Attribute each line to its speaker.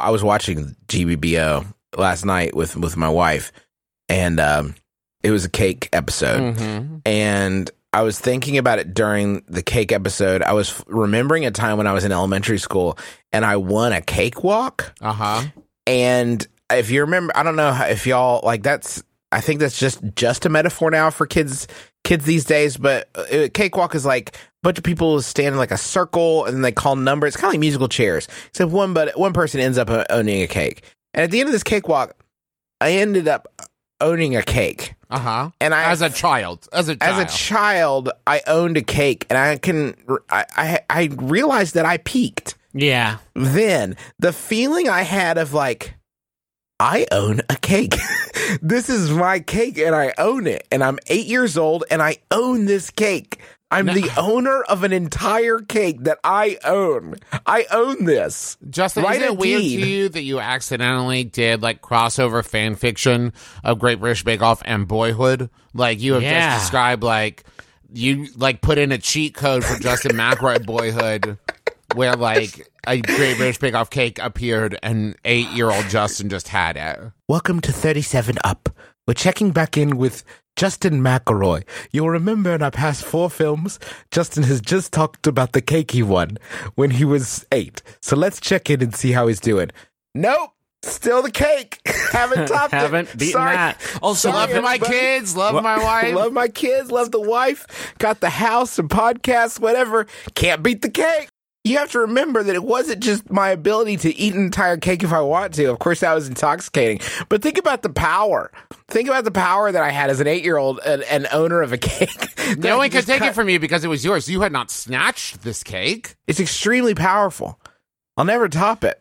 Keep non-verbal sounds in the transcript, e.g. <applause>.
Speaker 1: I was watching GBBO last night with with my wife, and um, it was a cake episode,
Speaker 2: Mm-hmm.
Speaker 1: and I was thinking about it during the cake episode. I was f- remembering a time when I was in elementary school, and I won a cakewalk.
Speaker 2: Uh huh.
Speaker 1: And if you remember, I don't know if y'all like that's. I think that's just just a metaphor now for kids kids these days. But uh, cakewalk is like a bunch of people stand in like a circle and then they call numbers. It's kind of like musical chairs. Except one, but one person ends up uh, owning a cake. And at the end of this cakewalk, I ended up owning a cake.
Speaker 2: Uh huh.
Speaker 1: And I
Speaker 2: As a child. As a
Speaker 1: as a child, I owned a cake, and I can I I, I realized that I peaked
Speaker 3: Yeah.
Speaker 1: then the feeling I had of like, I own a cake. <laughs> this is my cake and I own it. And I'm eight years old and I own this cake. I'm the owner of an entire cake that I own. I own this.
Speaker 2: Justin,
Speaker 1: Write
Speaker 2: is
Speaker 1: a
Speaker 2: it weird
Speaker 1: deed.
Speaker 2: to you that you accidentally did like crossover fan fiction of Great British Bake Off and Boyhood? Like you have
Speaker 3: Yeah.
Speaker 2: just described like you like put in a cheat code for Justin <laughs> McElroy Boyhood where like a Great British Bake Off cake appeared and eight year old Justin just had it.
Speaker 1: Welcome to 37 Up. We're checking back in with Justin McElroy. You'll remember in our past four films, Justin has just talked about the cake he won when he was eight. So let's check in and see how he's doing. Nope. Still the cake. <laughs> Haven't <laughs> topped it.
Speaker 3: Haven't beaten
Speaker 1: Sorry.
Speaker 3: that.
Speaker 2: Oh, also,
Speaker 1: Sorry,
Speaker 2: love my kids, love my wife.
Speaker 1: Love my kids, love the wife, got the house and podcasts, whatever. Can't beat the cake. You have to remember that it wasn't just my ability to eat an entire cake if I want to. Of course, that was intoxicating. But think about the power. Think about the power that I had as an eight year old and, and owner of a <laughs> cake.
Speaker 2: no one could take
Speaker 1: cut-
Speaker 2: it from you because it was yours. You had not snatched this cake.
Speaker 1: It's extremely powerful. I'll never top it.